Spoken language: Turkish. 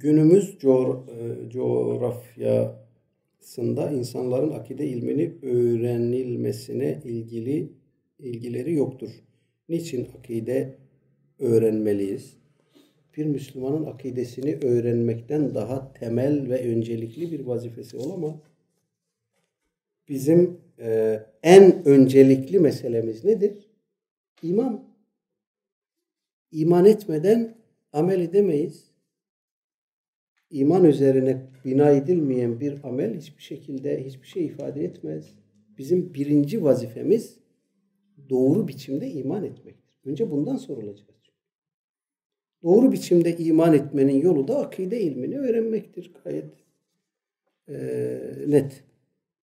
günümüz coğra- e, coğrafyasında insanların akide ilmini öğrenilmesine ilgili ilgileri yoktur. Niçin akide öğrenmeliyiz? Bir Müslümanın akidesini öğrenmekten daha temel ve öncelikli bir vazifesi olamaz. Bizim e, en öncelikli meselemiz nedir? İman. İman etmeden amel edemeyiz. İman üzerine bina edilmeyen bir amel hiçbir şekilde hiçbir şey ifade etmez. Bizim birinci vazifemiz doğru biçimde iman etmektir. Önce bundan sorulacağız. Doğru biçimde iman etmenin yolu da akide ilmini öğrenmektir. Gayet e, net.